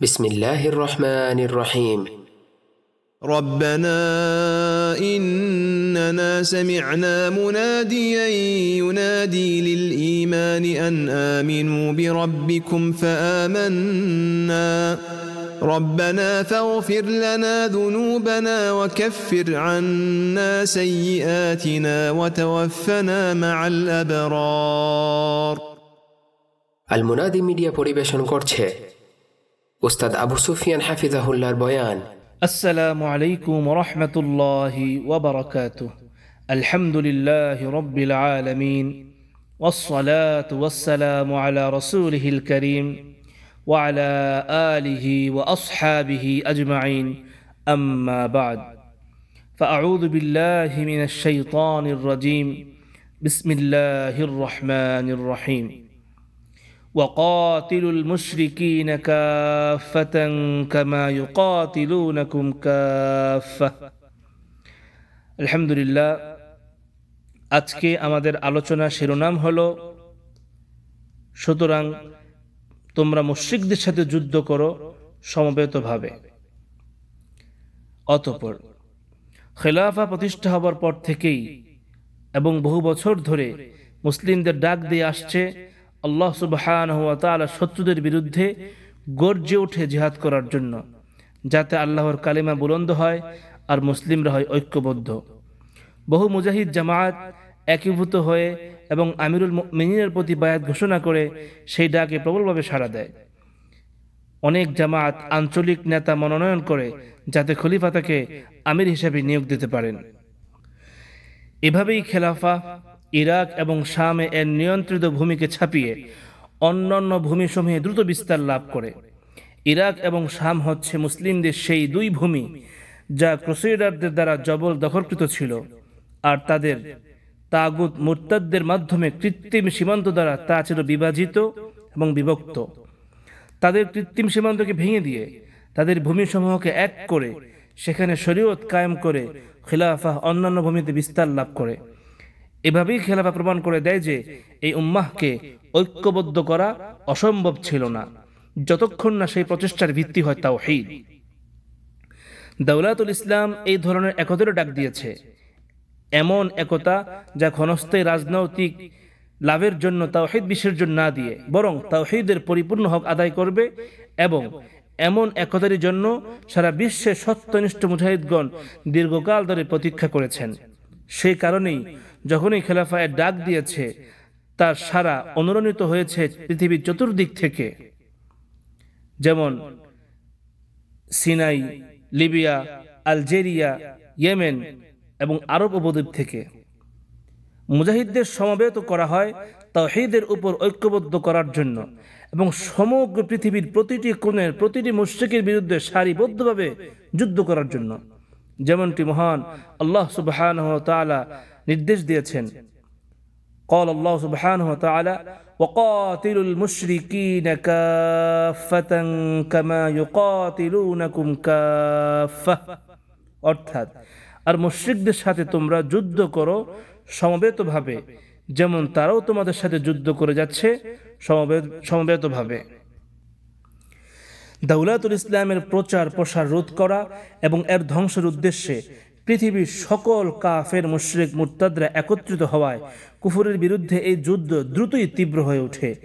بسم الله الرحمن الرحيم ربنا إننا سمعنا مناديا ينادي للإيمان أن آمنوا بربكم فآمنا ربنا فاغفر لنا ذنوبنا وكفر عنا سيئاتنا وتوفنا مع الأبرار المنادي media পরিবেশন করছে أستاذ أبو سفيان حفظه الله البيان. السلام عليكم ورحمة الله وبركاته. الحمد لله رب العالمين والصلاة والسلام على رسوله الكريم وعلى آله وأصحابه أجمعين. أما بعد فأعوذ بالله من الشيطان الرجيم. بسم الله الرحمن الرحيم. وقاتلوا المشركين كافة كما يقاتلونكم كافة الحمد لله আজকে আমাদের আলোচনা শিরোনাম হলো সুতরাং তোমরা মুশ্রিকদের সাথে যুদ্ধ করো সমবেতভাবে অতপর খেলাফা প্রতিষ্ঠা হবার পর থেকেই এবং বহু বছর ধরে মুসলিমদের ডাক দিয়ে আসছে আল্লাহ সুবহান হুয়া তাআলা শত্রুদের বিরুদ্ধে গর্জে ওঠে জিহাদ করার জন্য, যাতে আল্লাহর কালিমা বুলন্দ হয় আর মুসলিমরা হয় ঐক্যবদ্ধ। বহু মুজাহিদ জামায়াত একীভূত হয়ে এবং আমিরুল মিনিনের প্রতি বায়াত ঘোষণা করে সেই ডাকে প্রবলভাবে সাড়া দেয়। অনেক জামায়াত আঞ্চলিক নেতা মনোনয়ন করে যাতে খলিফা তাকে আমির হিসেবে নিয়োগ দিতে পারেন। এভাবেই খেলাফা, ইরাক এবং শামে এর নিয়ন্ত্রিত ভূমিকে ছাপিয়ে অন্যান্য ভূমিসমূহে দ্রুত বিস্তার লাভ করে। ইরাক এবং শাম হচ্ছে মুসলিমদের সেই দুই ভূমি যা ক্রুসেডারদের দ্বারা জবল দখলকৃত ছিল আর তাদের তাগুত মুরতাদদের মাধ্যমে কৃত্রিম সীমান্ত দ্বারা তা ছিল বিভাজিত এবং বিভক্ত। তাদের কৃত্রিম সীমান্তকে ভেঙে দিয়ে তাদের ভূমিসমূহকে এক করে সেখানে শরীয়ত কায়েম করে খিলাফা অন্যান্য ভূমিতে বিস্তার লাভ করে। এভাবেই খেলাফা প্রমাণ করে দেয় যে এই উম্মাহকে ঐক্যবদ্ধ করা অসম্ভব ছিল না। যতক্ষণ না সেই প্রচেষ্টার ভিত্তি হয় তাও হিদ দৌলাতুল ইসলাম এই ধরনের একতার ডাক দিয়েছে। এমন একতা যা ক্ষণস্থায়ী রাজনৈতিক লাভের জন্য তাওহিদ বিসর্জন না দিয়ে, বরং তাওহিদের পরিপূর্ণ হক আদায় করবে এবং এমন একতারই জন্য সারা বিশ্বে সত্যনিষ্ঠ মুজাহিদগণ দীর্ঘকাল ধরে প্রতীক্ষা করেছেন। সেই কারণেই যখনই খেলাফায় ডাক দিয়েছে, তার সারা অনুরণিত হয়েছে পৃথিবীর চতুর্দিক থেকে। যেমন সিনাই, লিবিয়া, আলজেরিয়া, ইয়েমেন এবং আরব উপদ্বীপ থেকে। মুজাহিদদের সমবেত করা হয় তাহিদের উপর ঐক্যবদ্ধ করার জন্য এবং সমগ্র পৃথিবীর প্রতিটি কোণের প্রতিটি মুশ্রিকের বিরুদ্ধে সারিবদ্ধভাবে যুদ্ধ করার জন্য যেমনটি মহান আল্লাহ সুবহান নির্দেশ দিয়েছেন قال الله سبحانه وتعالى وقاتلوا المشركين كافة كما يقاتلونكم كافة অর্থাৎ আর মুশ্রিকদের সাথে তোমরা যুদ্ধ করো সমবেতভাবে। যেমন তারাও তোমাদের সাথে যুদ্ধ করে যাচ্ছে, সমবেত সমবেতভাবে। দাউলাতুল ইসলামের প্রচার প্রসার রোধ করা এবং এর ধ্বংসের উদ্দেশ্যে পৃথিবীর সকল কাফের, মুশ্রিক, মুরতাদরা একত্রিত হওয়ায় কুফুরের বিরুদ্ধে এই যুদ্ধ দ্রুতই তীব্র হয়ে ওঠে।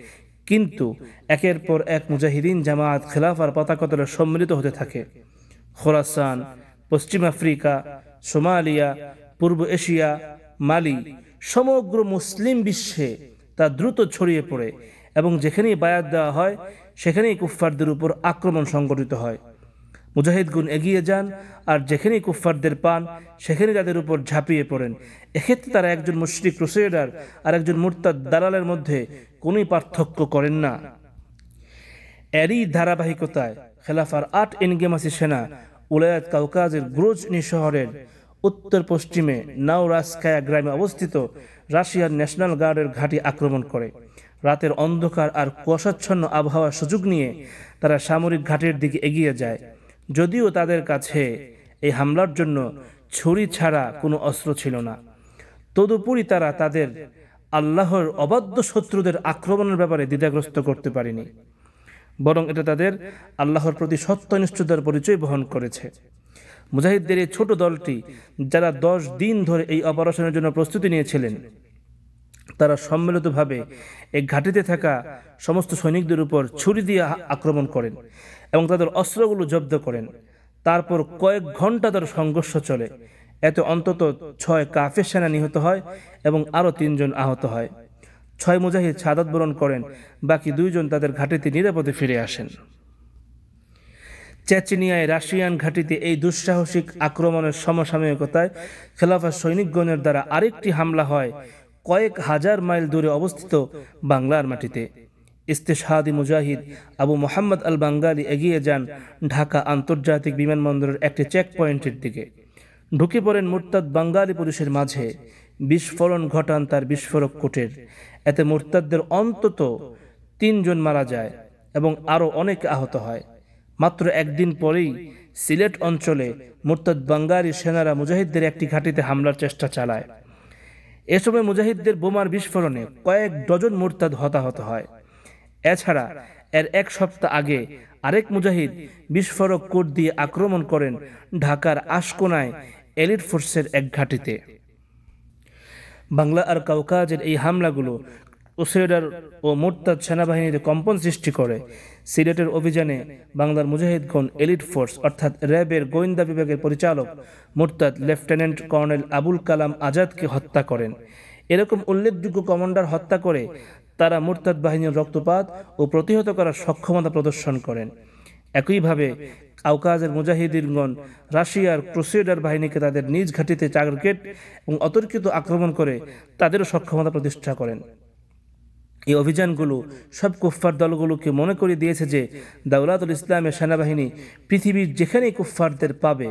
কিন্তু একের পর এক মুজাহিদিন জামায়াত খেলাফার পতাকতলে সম্মিলিত হতে থাকে। খোরাসান, পশ্চিম আফ্রিকা, সোমালিয়া, পূর্ব এশিয়া মালি, সমগ্র মুসলিম বিশ্বে তা দ্রুত ছড়িয়ে পড়ে এবং যেখানেই বায়াত দেওয়া হয়, সেখানেই কুফফারদের উপর আক্রমণ সংগঠিত হয়। মুজাহিদগুন এগিয়ে যান আর যেখানেই কুফফারদের পান, সেখানেই তাদের উপর ঝাঁপিয়ে পড়েন। এক্ষেত্রে তারা একজন মুশরিক ক্রুসেডার আর একজন মুরতাদ দালালের মধ্যে কোনোই পার্থক্য করেন না। এরই ধারাবাহিকতায় খেলাফার আট এনগেমাসি সেনা উলায়াত কাউকাজের গ্রোজনি শহরের উত্তর পশ্চিমে নাওরাসকায়া গ্রামে অবস্থিত রাশিয়ার ন্যাশনাল গার্ডের ঘাঁটি আক্রমণ করে। রাতের অন্ধকার আর কুয়াশাচ্ছন্ন আবহাওয়ার সুযোগ নিয়ে তারা সামরিক ঘাটের দিকে এগিয়ে যায়। যদিও তাদের কাছে এই হামলার জন্য ছুরি ছাড়া কোনো অস্ত্র ছিল না। তদুপরি তারা তাদের আল্লাহর অবাধ্য শত্রুদের আক্রমণের ব্যাপারে দ্বিধাগ্রস্ত করতে পারেনি, বরং এটা তাদের আল্লাহর প্রতি সত্যনিষ্ঠতার পরিচয় বহন করেছে। মুজাহিদদের এই ছোট দলটি যারা দশ দিন ধরে এই অপারেশনের জন্য প্রস্তুতি নিয়েছিলেন, তারা সম্মিলিতভাবে এই ঘাটিতে থাকা সমস্ত সৈনিকদের উপর ছুরি দিয়ে আক্রমণ করেন এবং তাদের অস্ত্রগুলো জব্দ করেন। তারপর কয়েক ঘণ্টা তার সংঘর্ষ চলে। এতে অন্তত ছয় কাফের সেনা নিহত হয় এবং আরও তিনজন আহত হয়। ছয় মুজাহিদ সাদাত বরণ করেন, বাকি দুইজন তাদের ঘাটিতে নিরাপদে ফিরে আসেন। চেচনিয়ায় রাশিয়ান ঘাঁটিতে এই দুঃসাহসিক আক্রমণের সমসাময়িকতায় খেলাফা সৈনিকগণের দ্বারা আরেকটি হামলা হয় কয়েক হাজার মাইল দূরে অবস্থিত বাংলার মাটিতে। ইস্তেশাদি মুজাহিদ আবু মোহাম্মদ আল বাঙ্গালি এগিয়ে যান ঢাকা আন্তর্জাতিক বিমানবন্দরের একটি চেক পয়েন্টের দিকে। ঢুকে পড়েন মুরতাদ বাঙ্গালি পুলিশের মাঝে। বিস্ফোরণ ঘটান তার বিস্ফোরক কোটের। এতে মুরতাদদের অন্তত তিনজন মারা যায় এবং আরও অনেক আহত হয়। মাত্র একদিন পরেই সিলেট অঞ্চলে মুরতাদ বাঙ্গালি সেনারা মুজাহিদদের একটি ঘাঁটিতে হামলার চেষ্টা চালায়। এ সময় মুজাহিদদের বোমার বিস্ফোরণে কয়েক ডজন মুরতাদ হতাহত হয়। এছাড়া এর এক সপ্তাহ আগে আরেক মুজাহিদ বিস্ফোরক কোট দিয়ে আক্রমণ করেন ঢাকার আশকোনায় এলিট ফোর্সের এক ঘাঁটিতে। বাংলা আর কাউকাজের এই হামলাগুলো ক্রুসেডার ও মোরতাদ সেনাবাহিনীতে কম্পন সৃষ্টি করে। সিলেটের অভিযানে বাংলার মুজাহিদগণ এলিট ফোর্স, অর্থাৎ র্যাবের গোয়েন্দা বিভাগের পরিচালক মোরতাদ লেফটেন্যান্ট কর্নেল আবুল কালাম আজাদকে হত্যা করেন। এরকম উল্লেখযোগ্য কমান্ডার হত্যা করে তারা মোরতাদ বাহিনীর রক্তপাত ও প্রতিহত করার সক্ষমতা প্রদর্শন করেন। একইভাবে আউকাজের মুজাহিদিনগণ রাশিয়ার ক্রুসেডার বাহিনীকে তাদের নিজ ঘাঁটিতে টার্গেট এবং অতর্কিত আক্রমণ করে তাদেরও সক্ষমতা প্রতিষ্ঠা করেন। এই অভিযানগুলো সব কুফফার দলগুলোকে মনে করে দিয়েছে যে দাউলাতুল ইসলামের সেনাবাহিনী পৃথিবীর যেখানেই কুফফারদের পাবে,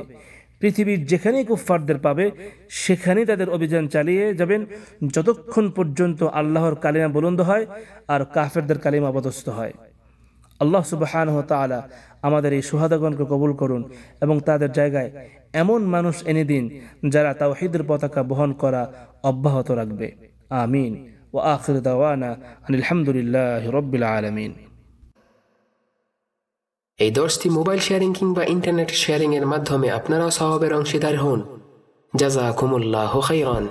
পৃথিবীর যেখানেই কুফফারদের পাবে, সেখানেই তাদের অভিযান চালিয়ে যাবেন যতক্ষণ পর্যন্ত আল্লাহর কালিমা বুলন্দ হয় আর কাফেরদের কালিমা অবদস্ত হয়। আল্লাহ সুবাহান তালা আমাদের এই সুহাদাগণকে কবুল করুন এবং তাদের জায়গায় এমন মানুষ এনে দিন যারা তাওহিদের পতাকা বহন করা অব্যাহত রাখবে। আমিন। ও আখির দাওয়ানা আলহামদুলিল্লাহ রব্বিল আলমিন। এই দশটি মোবাইল শেয়ারিং কিংবা ইন্টারনেট শেয়ারিং এর মাধ্যমে আপনারাও স্বভাবের অংশীদার হন। জাজাকুমুল্লাহ খাইরান